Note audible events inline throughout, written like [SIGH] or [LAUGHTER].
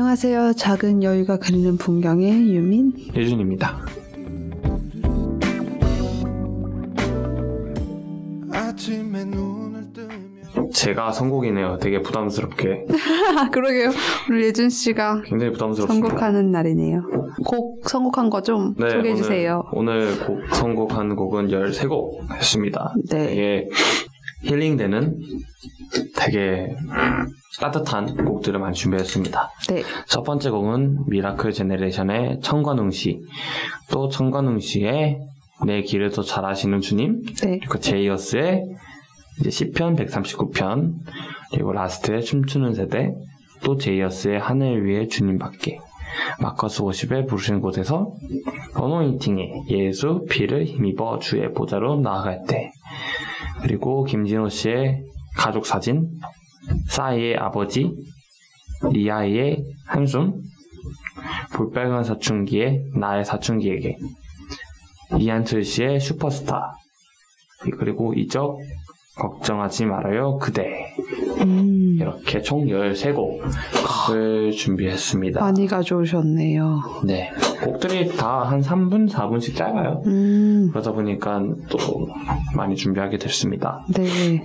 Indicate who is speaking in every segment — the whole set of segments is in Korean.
Speaker 1: 안녕하세요. 작은 여유가 그리는 풍경의 유민.
Speaker 2: 예준입니다. 제가 선곡이네요. 되게 부담스럽게.
Speaker 1: 아, [LAUGHS] 그러게요. 오늘 예준 씨가
Speaker 2: 굉장히 부담스럽습니다.
Speaker 1: 선곡하는 날이네요. 곡 선곡한 거 좀
Speaker 2: 네,
Speaker 1: 소개해 주세요.
Speaker 2: 오늘, 오늘 곡, 선곡한 곡은 13곡 했습니다.
Speaker 1: 네.
Speaker 2: 되게 힐링되는 되게 따뜻한 곡들을 많이 준비했습니다.
Speaker 1: 네.
Speaker 2: 첫 번째 곡은 미라클 제네레이션의 천관웅 씨, 또 천관웅 씨의 내 길을 더 잘 아시는 주님,
Speaker 1: 네.
Speaker 2: 그리고 제이어스의 이제 시편 139편, 그리고 라스트의 춤추는 세대, 또 제이어스의 하늘 위에 주님 밖에, 마커스 워십의 부르신 곳에서 어노인팅의 예수 피를 힘입어 주의 보좌로 나아갈 때, 그리고 김진호 씨의 가족 사진, 싸이의 아버지, 리아이의 한숨, 볼빨간 사춘기의 나의 사춘기에게, 이한철 씨의 슈퍼스타, 그리고 이적 걱정하지 말아요 그대.
Speaker 1: 음,
Speaker 2: 이렇게 총 13곡을 준비했습니다.
Speaker 1: 많이 가져오셨네요.
Speaker 2: 네. 곡들이 다 한 3분, 4분씩 짧아요.
Speaker 1: 음,
Speaker 2: 그러다 보니까 또 많이 준비하게 됐습니다.
Speaker 1: 네.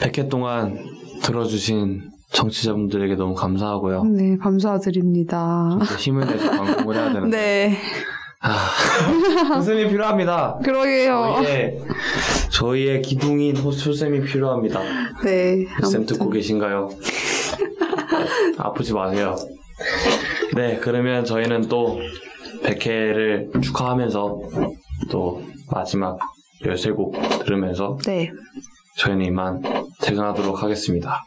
Speaker 2: 100회 동안 들어주신 청취자분들에게 너무 감사하고요.
Speaker 1: 네, 감사드립니다.
Speaker 2: 이제 힘을 내서 방송을 해야 되는데
Speaker 1: 네.
Speaker 2: 호쌤이 필요합니다.
Speaker 1: 그러게요.
Speaker 2: 저희의, 저희의 기둥인 호쌤이 필요합니다.
Speaker 1: 네.
Speaker 2: 쌤 듣고. 계신가요? 아프지 마세요. 네, 그러면 저희는 또 100회를 축하하면서 또 마지막 13곡 들으면서
Speaker 1: 네.
Speaker 2: 저희는 이만 퇴근하도록 하겠습니다.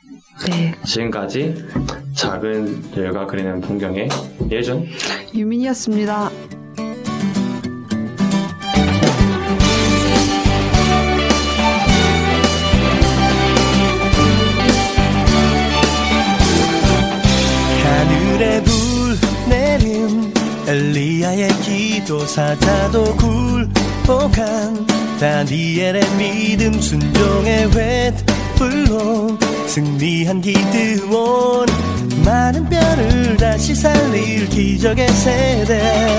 Speaker 1: 네.
Speaker 2: 지금까지 작은 열과 그리는 풍경의 예전
Speaker 1: 유민이었습니다.
Speaker 3: 기도 사자도 굴복한 다니엘의 믿음 순종의 횃불로 승리한 기드온 많은 뼈를 다시 살릴 기적의 세대.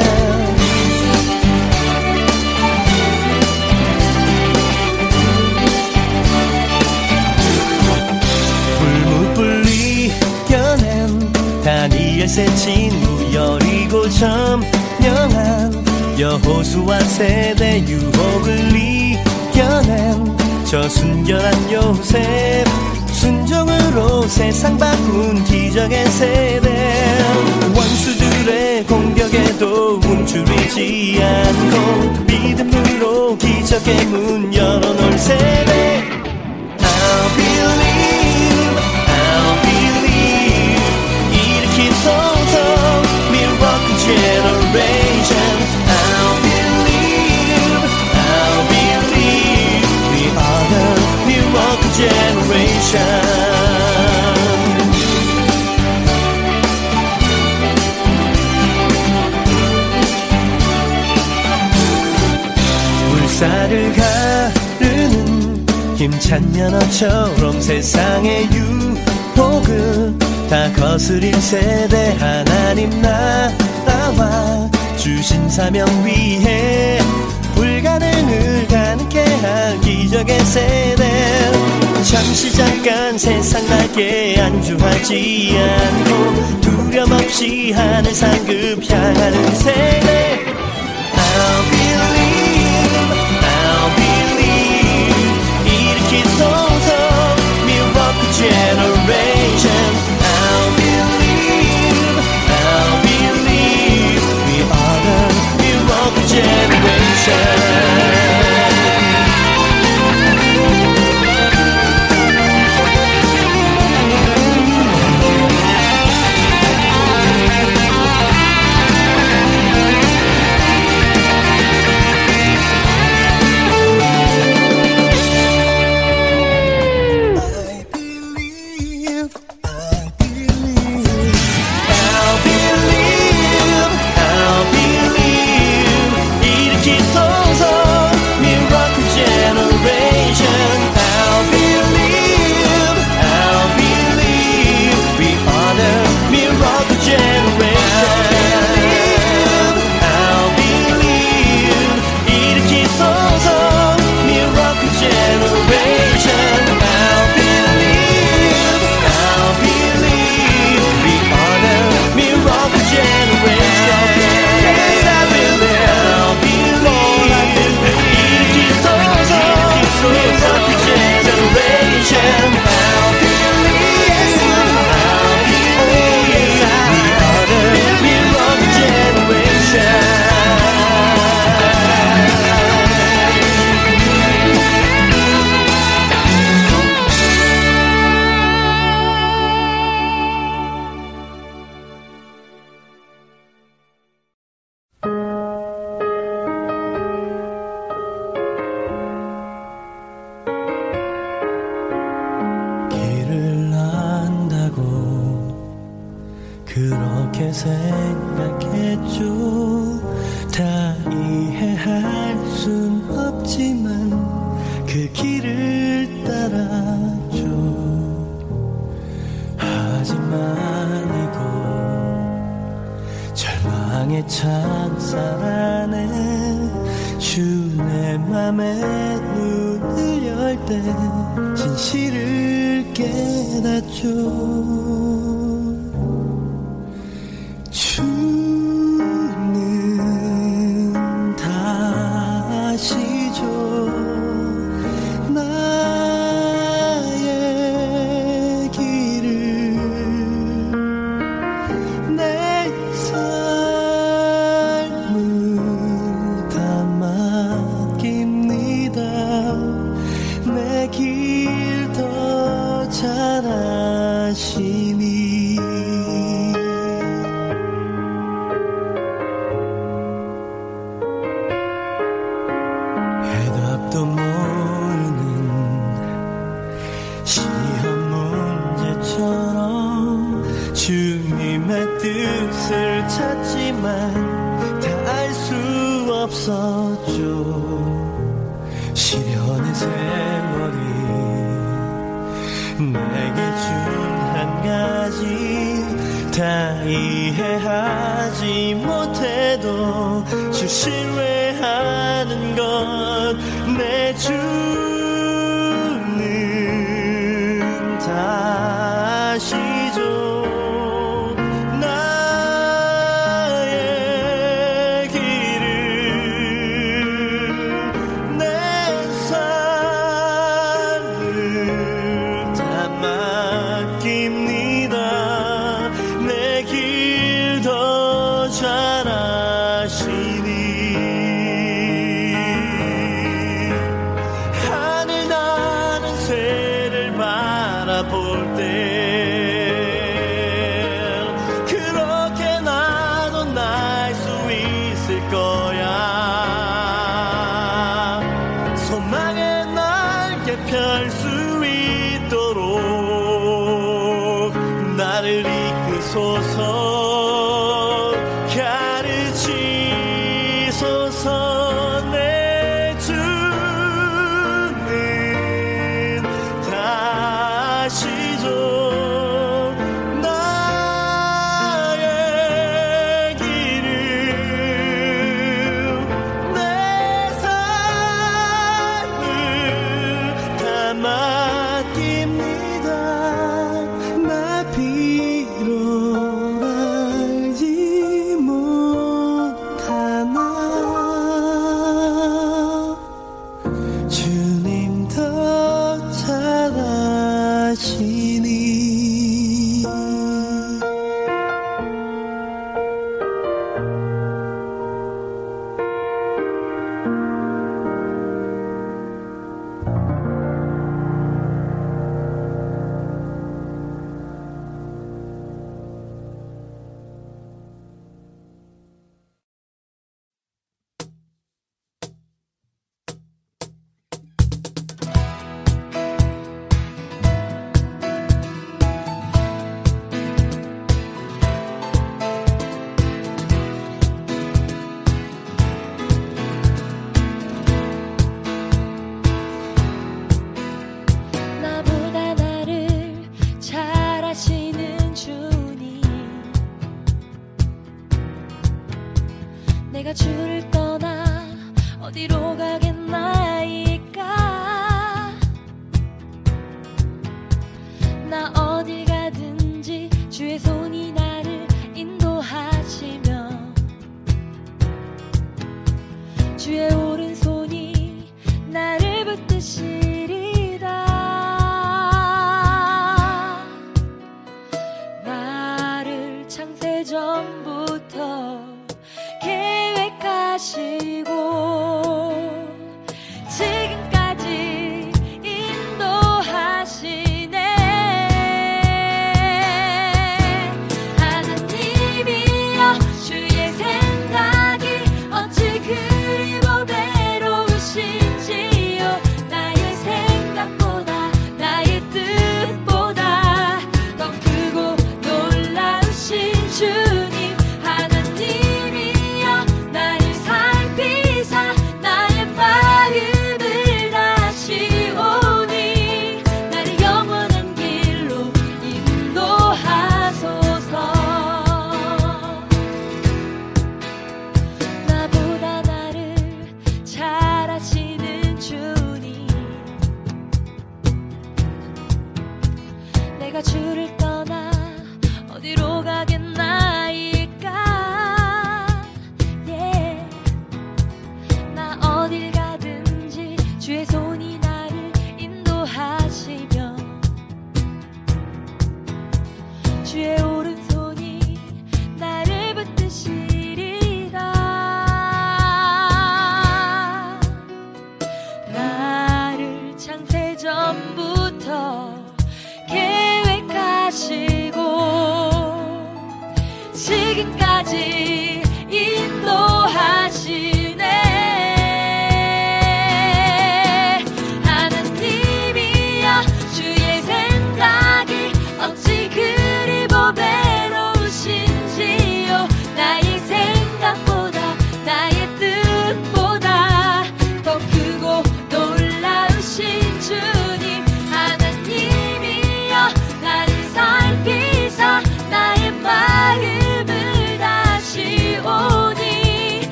Speaker 3: 불무불리 겨낸 다니엘 새 친구 여리고 점 령한 여호수아 세대 유혹을 이겨낸 저 순결한 요셉 순종으로 세상 바꾼 기적의 세대. 원수들의 공격에도 움츠리지 않고 믿음으로 기적의 문 열어놓을 세대. I'll believe, 연어처럼 세상의 유혹을 다 거스릴 세대 하나님 나 라와 주신 사명 위해 불가능을 가능케 할 기적의 세대. 잠시 잠깐 세상 나게 안주하지 않고 두려움 없이 하늘 상급 향하는 세대. I'll believe, I'll believe. 일으키소서 miracle said 신뢰하는 것내주
Speaker 4: 줄을 떠나 어디로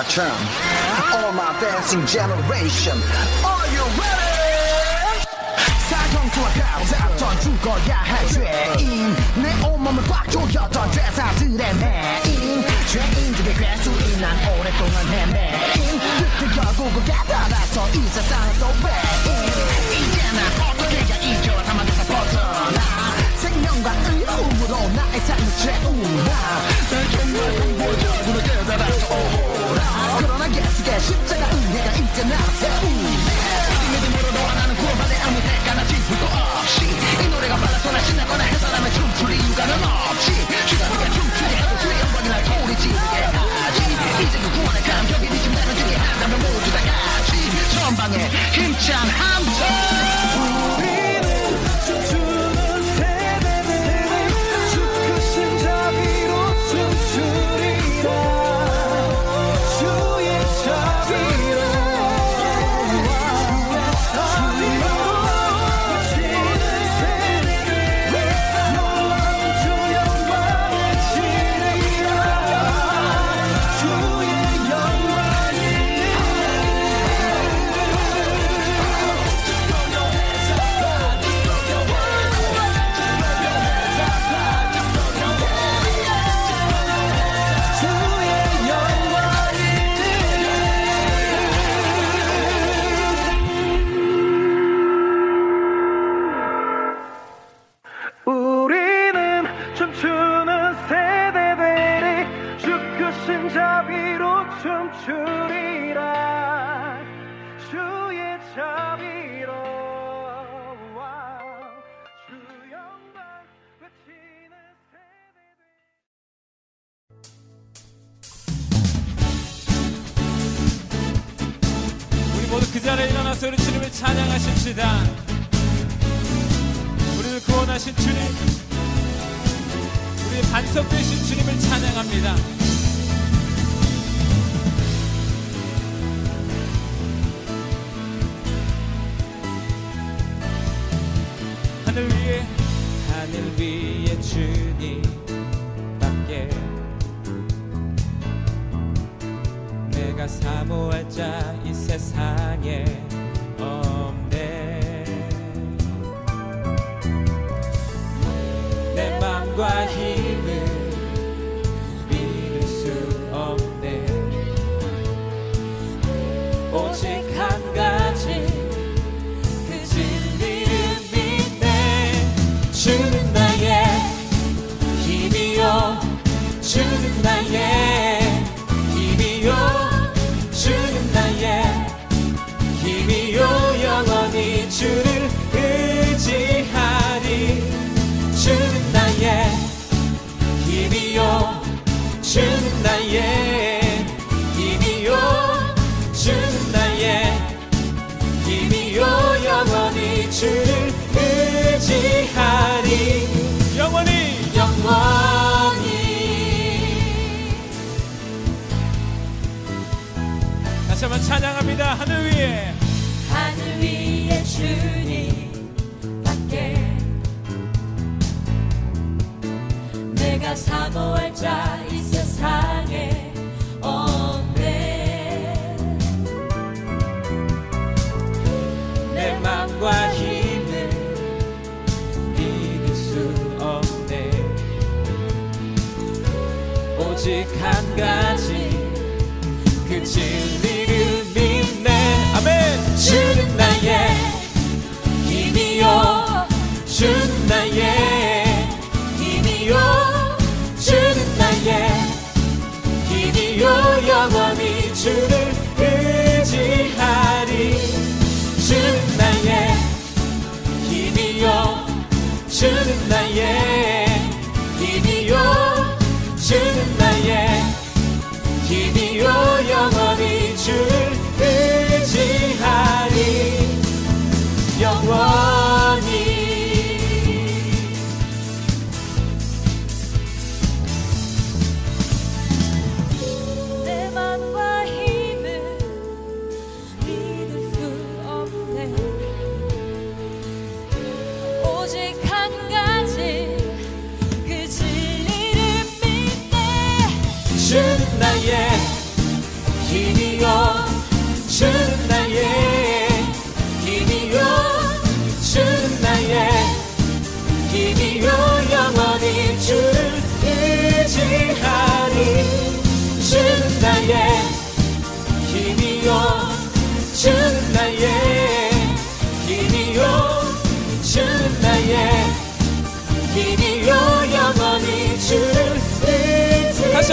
Speaker 5: my turn. All my dancing generation. Are you ready? 사정수와 가오잡던 죽어야 할 죄인 내 온몸을 꽉 조였던 죄사들의 매인 죄인들의 괴수인 난 오랫동안 헤매인 그때 결국은 깨달아서
Speaker 6: 이 세상은 또 외인 이제 난 어떻게야 이겨와 담아내서 벗어나 생명과 의로움으로 나의 삶을 채우나 날 정말 공부적으로 깨달아서 오호라 은혜가 이제 나를 세우네 믿음으로 너와 나는 구원받을 아무 대가나 지불 거 없이 이 노래가 빨라서나 신나거나 해서라면 춤출 이유가는 없지 주가니까 춤추게 해도 주의 영광이 날 소리 지르게 하지 이제 그 구원의 감격이 미친다는 중에 하나면 모두 다 같이 전방에 힘찬 함성
Speaker 7: 의지하리. 영원히. 영원히. 다시 한번 찬양합니다. 하늘 위에.
Speaker 4: 하늘 위에 주님 밖에. 내가 사모할 자 이 세상
Speaker 7: 오직 한 가지. 그 진리를 믿네. 아멘. 주는 나의 힘이요. 주는 나의 힘이요. 주는 나의 힘이요. 영원히 주를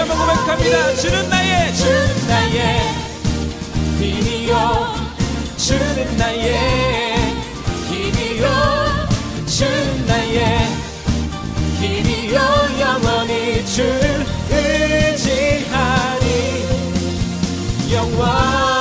Speaker 4: 고백합니다. 주는 나의 주는 나의 힘이요. 주는 나의 힘이요. 주는 나의 힘이요. 영원히 주를 의지하니 영원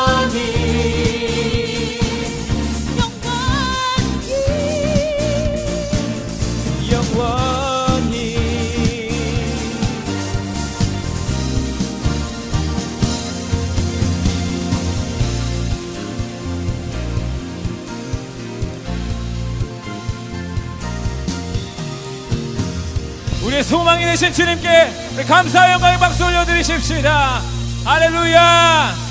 Speaker 4: 우리의 소망이 되신 주님께 감사의 영광의 박수 올려드리십시다.
Speaker 8: 할렐루야.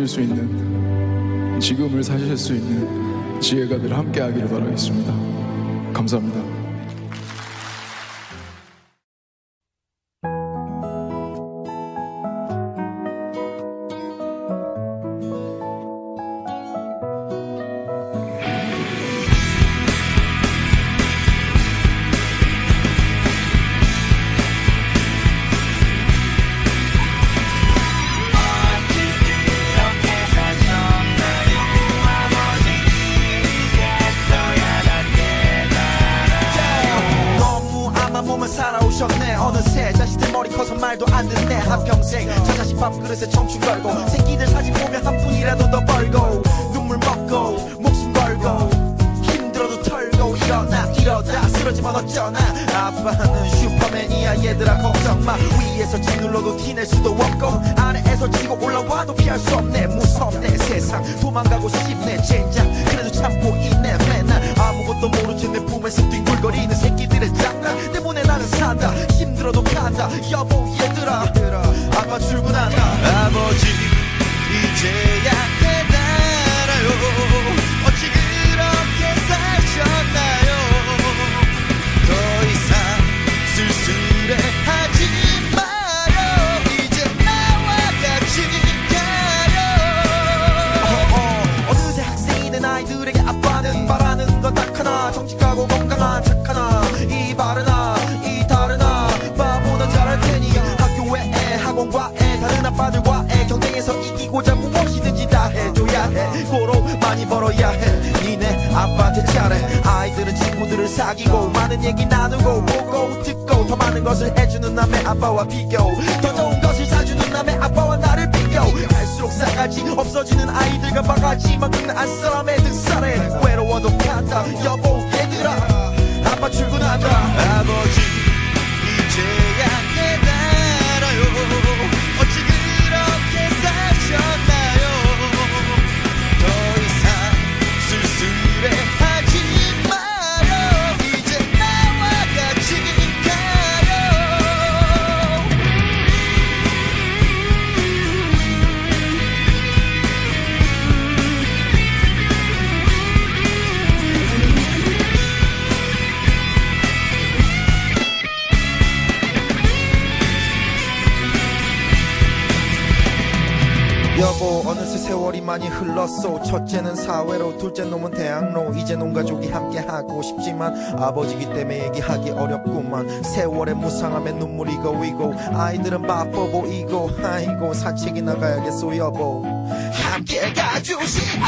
Speaker 9: 살릴 수 있는 지금을 사실 수 있는 지혜가 늘 함께 하기를 바라겠습니다. 감사합니다.
Speaker 5: 많이 벌어야 해. 니네 아빠한테 잘해. 아이들은 친구들을 사귀고 많은 얘기 나누고 보고 듣고 더 많은 것을 해주는 남의 아빠와 비교. 더 좋은 것을 사주는 남의 아빠와 나를 비교. 갈수록 싸가지 없어지는 아이들과 바가지만 긁는 안사람의 등살에 외로워도 간다. 여보 얘들아. 아빠 출근한다 아버지 이제
Speaker 4: 많이 흘렀어 첫째는 사회로 둘째 놈은 대학로. 이제 놈 가족이 함께 하고 싶지만 아버지기 때문에 얘기하기 어렵구만. 세월의 무상함에 눈물이 고이고 아이들은 바빠 보이고 아이고 사책이 나가야겠소 여보. 함께 가주시오!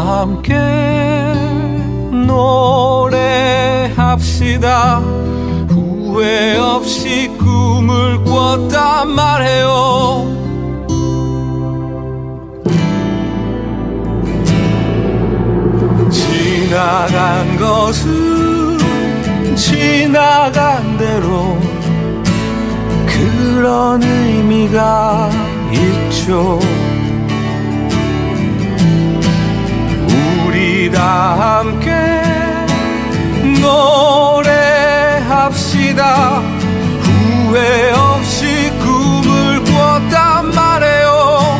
Speaker 8: 함께 노래합시다. 후회 없이 꿈을 꿨다 말해요. 지나간 것은 지나간 대로 그런 의미가 있죠. 우리 다 함께 노래합시다. 후회 없이 꿈을 꾸었단 말에요.